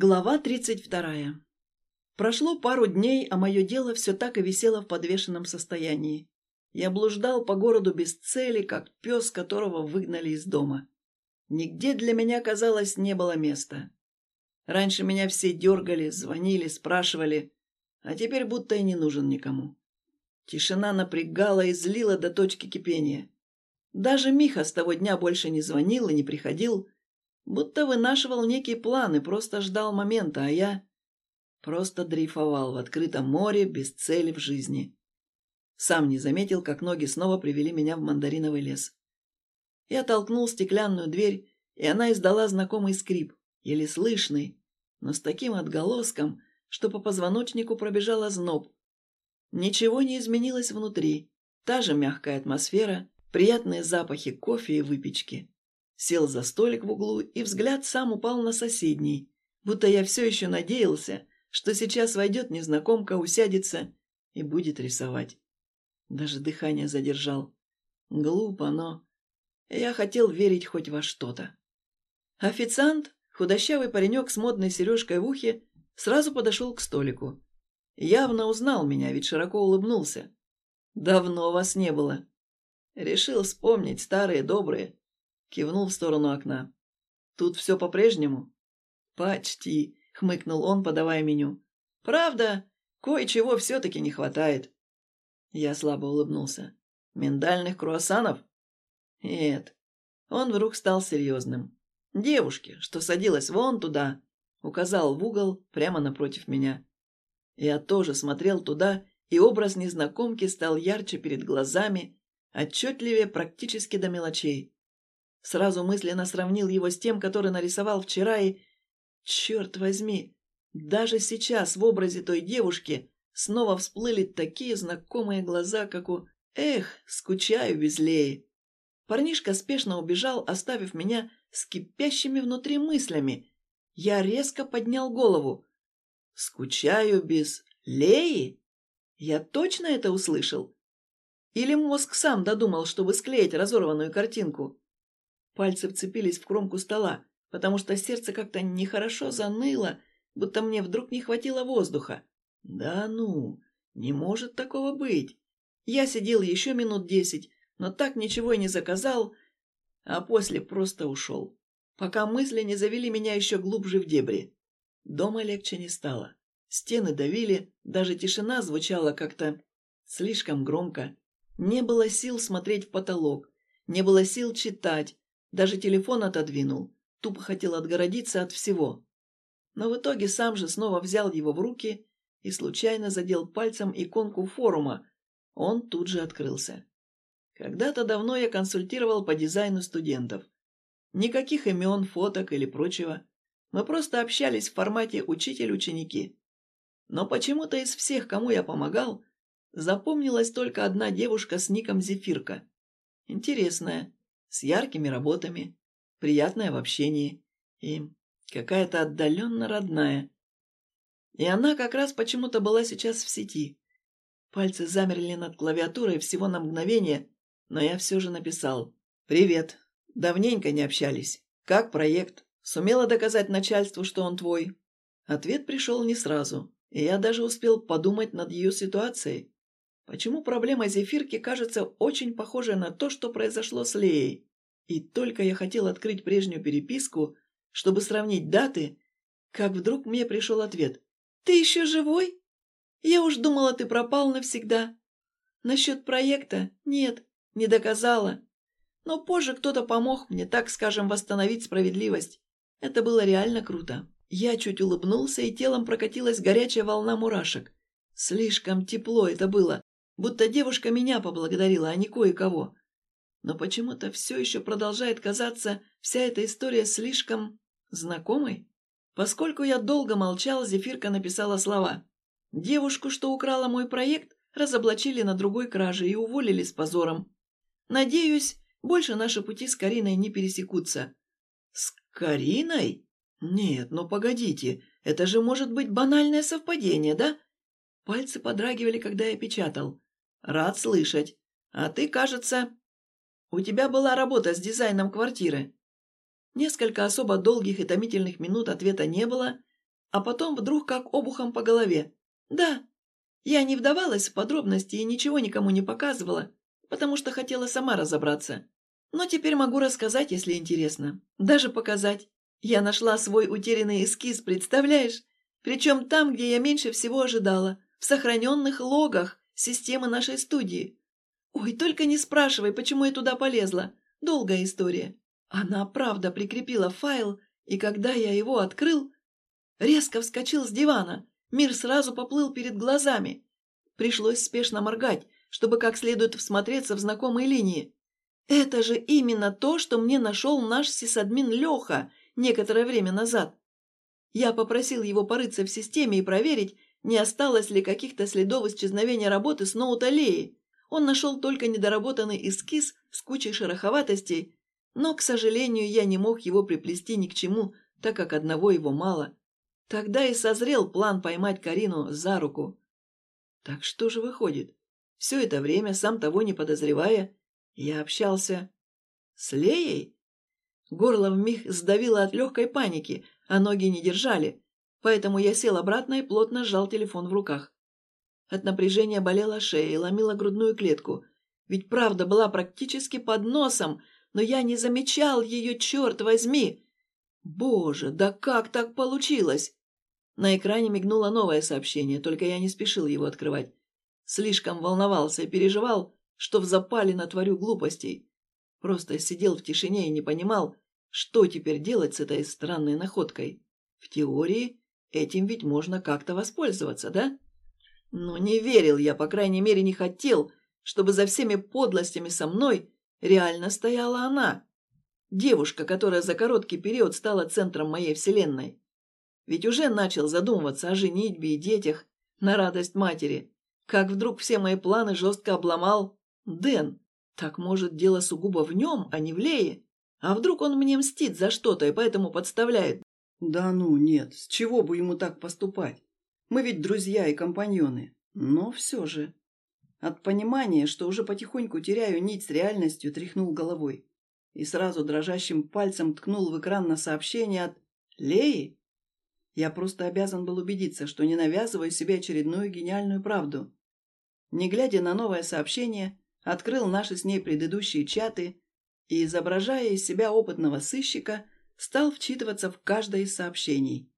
Глава 32. Прошло пару дней, а мое дело все так и висело в подвешенном состоянии. Я блуждал по городу без цели, как пес, которого выгнали из дома. Нигде для меня, казалось, не было места. Раньше меня все дергали, звонили, спрашивали, а теперь будто и не нужен никому. Тишина напрягала и злила до точки кипения. Даже Миха с того дня больше не звонил и не приходил, Будто вынашивал некий план и просто ждал момента, а я просто дрейфовал в открытом море без цели в жизни. Сам не заметил, как ноги снова привели меня в мандариновый лес. Я толкнул стеклянную дверь, и она издала знакомый скрип, еле слышный, но с таким отголоском, что по позвоночнику пробежал озноб. Ничего не изменилось внутри. Та же мягкая атмосфера, приятные запахи кофе и выпечки сел за столик в углу, и взгляд сам упал на соседний, будто я все еще надеялся, что сейчас войдет незнакомка, усядется и будет рисовать. Даже дыхание задержал. Глупо, но... Я хотел верить хоть во что-то. Официант, худощавый паренек с модной сережкой в ухе, сразу подошел к столику. Явно узнал меня, ведь широко улыбнулся. «Давно вас не было». Решил вспомнить старые добрые, Кивнул в сторону окна. «Тут все по-прежнему?» «Почти», — хмыкнул он, подавая меню. «Правда, кое-чего все-таки не хватает». Я слабо улыбнулся. «Миндальных круассанов?» «Нет». Он вдруг стал серьезным. «Девушке, что садилась вон туда», — указал в угол прямо напротив меня. Я тоже смотрел туда, и образ незнакомки стал ярче перед глазами, отчетливее практически до мелочей. Сразу мысленно сравнил его с тем, который нарисовал вчера, и... Черт возьми! Даже сейчас в образе той девушки снова всплыли такие знакомые глаза, как у... Эх, скучаю без Леи. Парнишка спешно убежал, оставив меня с кипящими внутри мыслями. Я резко поднял голову. «Скучаю без Леи?» Я точно это услышал? Или мозг сам додумал, чтобы склеить разорванную картинку? Пальцы вцепились в кромку стола, потому что сердце как-то нехорошо заныло, будто мне вдруг не хватило воздуха. Да ну, не может такого быть. Я сидел еще минут десять, но так ничего и не заказал, а после просто ушел, пока мысли не завели меня еще глубже в дебри. Дома легче не стало. Стены давили, даже тишина звучала как-то слишком громко. Не было сил смотреть в потолок, не было сил читать, даже телефон отодвинул, тупо хотел отгородиться от всего. Но в итоге сам же снова взял его в руки и случайно задел пальцем иконку форума. Он тут же открылся. Когда-то давно я консультировал по дизайну студентов. Никаких имен, фоток или прочего. Мы просто общались в формате учитель-ученики. Но почему-то из всех, кому я помогал, запомнилась только одна девушка с ником Зефирка. Интересная, с яркими работами, приятная в общении и какая-то отдаленно родная. И она как раз почему-то была сейчас в сети. Пальцы замерли над клавиатурой всего на мгновение, но я все же написал. «Привет. Давненько не общались. Как проект? Сумела доказать начальству, что он твой?» Ответ пришел не сразу, и я даже успел подумать над ее ситуацией. Почему проблема зефирки кажется очень похожей на то, что произошло с Леей? И только я хотел открыть прежнюю переписку, чтобы сравнить даты, как вдруг мне пришел ответ. «Ты еще живой? Я уж думала, ты пропал навсегда. Насчет проекта? Нет, не доказала. Но позже кто-то помог мне, так скажем, восстановить справедливость. Это было реально круто. Я чуть улыбнулся, и телом прокатилась горячая волна мурашек. Слишком тепло это было, будто девушка меня поблагодарила, а не кое-кого. Но почему-то все еще продолжает казаться вся эта история слишком знакомой. Поскольку я долго молчал, Зефирка написала слова. «Девушку, что украла мой проект, разоблачили на другой краже и уволили с позором. Надеюсь, больше наши пути с Кариной не пересекутся». «С Кариной? Нет, ну погодите, это же может быть банальное совпадение, да?» Пальцы подрагивали, когда я печатал. «Рад слышать. А ты, кажется...» «У тебя была работа с дизайном квартиры». Несколько особо долгих и томительных минут ответа не было, а потом вдруг как обухом по голове. Да, я не вдавалась в подробности и ничего никому не показывала, потому что хотела сама разобраться. Но теперь могу рассказать, если интересно. Даже показать. Я нашла свой утерянный эскиз, представляешь? Причем там, где я меньше всего ожидала. В сохраненных логах системы нашей студии. Ой, только не спрашивай, почему я туда полезла. Долгая история. Она, правда, прикрепила файл, и когда я его открыл, резко вскочил с дивана. Мир сразу поплыл перед глазами. Пришлось спешно моргать, чтобы как следует всмотреться в знакомые линии. Это же именно то, что мне нашел наш сисадмин Леха некоторое время назад. Я попросил его порыться в системе и проверить, не осталось ли каких-то следов исчезновения работы с ноута Леи. Он нашел только недоработанный эскиз с кучей шероховатостей, но, к сожалению, я не мог его приплести ни к чему, так как одного его мало. Тогда и созрел план поймать Карину за руку. Так что же выходит? Все это время, сам того не подозревая, я общался с Леей? Горло вмиг сдавило от легкой паники, а ноги не держали, поэтому я сел обратно и плотно сжал телефон в руках. От напряжения болела шея и ломила грудную клетку, ведь правда была практически под носом, но я не замечал ее, черт возьми! Боже, да как так получилось? На экране мигнуло новое сообщение, только я не спешил его открывать. Слишком волновался и переживал, что в запале натворю глупостей. Просто сидел в тишине и не понимал, что теперь делать с этой странной находкой. В теории этим ведь можно как-то воспользоваться, да? Но не верил я, по крайней мере, не хотел, чтобы за всеми подлостями со мной реально стояла она. Девушка, которая за короткий период стала центром моей вселенной. Ведь уже начал задумываться о женитьбе и детях на радость матери. Как вдруг все мои планы жестко обломал Дэн. Так может дело сугубо в нем, а не в Лее? А вдруг он мне мстит за что-то и поэтому подставляет? Да ну, нет, с чего бы ему так поступать? Мы ведь друзья и компаньоны. Но все же. От понимания, что уже потихоньку теряю нить с реальностью, тряхнул головой. И сразу дрожащим пальцем ткнул в экран на сообщение от Леи. Я просто обязан был убедиться, что не навязываю себе очередную гениальную правду. Не глядя на новое сообщение, открыл наши с ней предыдущие чаты и, изображая из себя опытного сыщика, стал вчитываться в каждое из сообщений.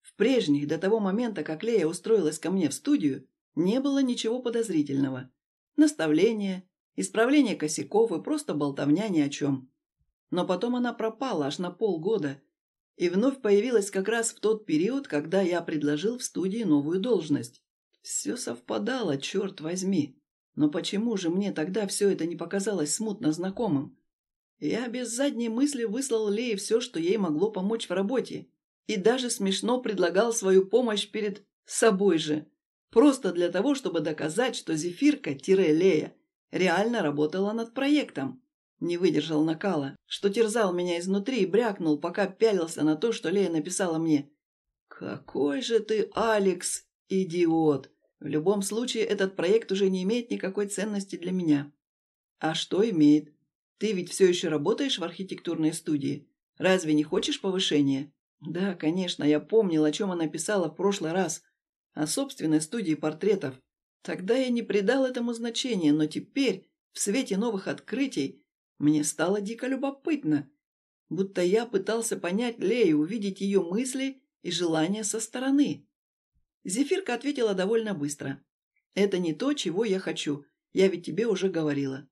В прежних, до того момента, как Лея устроилась ко мне в студию, не было ничего подозрительного. Наставления, исправление косяков и просто болтовня ни о чем. Но потом она пропала аж на полгода – и вновь появилась как раз в тот период, когда я предложил в студии новую должность. Все совпадало, черт возьми. Но почему же мне тогда все это не показалось смутно знакомым? Я без задней мысли выслал Лее все, что ей могло помочь в работе. И даже смешно предлагал свою помощь перед собой же. Просто для того, чтобы доказать, что Зефирка-Лея реально работала над проектом. Не выдержал накала, что терзал меня изнутри и брякнул, пока пялился на то, что Лея написала мне. «Какой же ты, Алекс, идиот! В любом случае, этот проект уже не имеет никакой ценности для меня». «А что имеет? Ты ведь все еще работаешь в архитектурной студии. Разве не хочешь повышения?» «Да, конечно, я помнил, о чем она писала в прошлый раз. О собственной студии портретов. Тогда я не придал этому значения, но теперь, в свете новых открытий, мне стало дико любопытно, будто я пытался понять Лею, увидеть ее мысли и желания со стороны. Зефирка ответила довольно быстро. «Это не то, чего я хочу. Я ведь тебе уже говорила.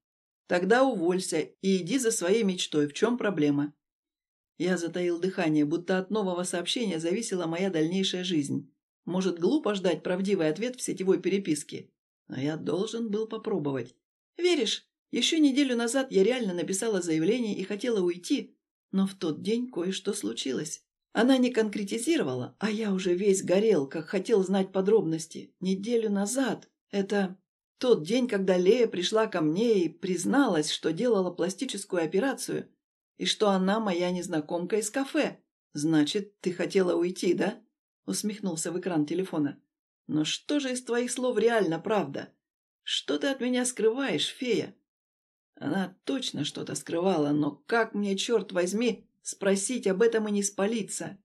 Тогда уволься и иди за своей мечтой. В чем проблема?» Я затаил дыхание, будто от нового сообщения зависела моя дальнейшая жизнь. Может, глупо ждать правдивый ответ в сетевой переписке. Но я должен был попробовать. «Веришь?» Еще неделю назад я реально написала заявление и хотела уйти, но в тот день кое-что случилось. Она не конкретизировала, а я уже весь горел, как хотел знать подробности. Неделю назад. Это тот день, когда Лея пришла ко мне и призналась, что делала пластическую операцию, и что она моя незнакомка из кафе. «Значит, ты хотела уйти, да?» — усмехнулся в экран телефона. «Но что же из твоих слов реально правда? Что ты от меня скрываешь, фея?» Она точно что-то скрывала, но как мне, черт возьми, спросить об этом и не спалиться?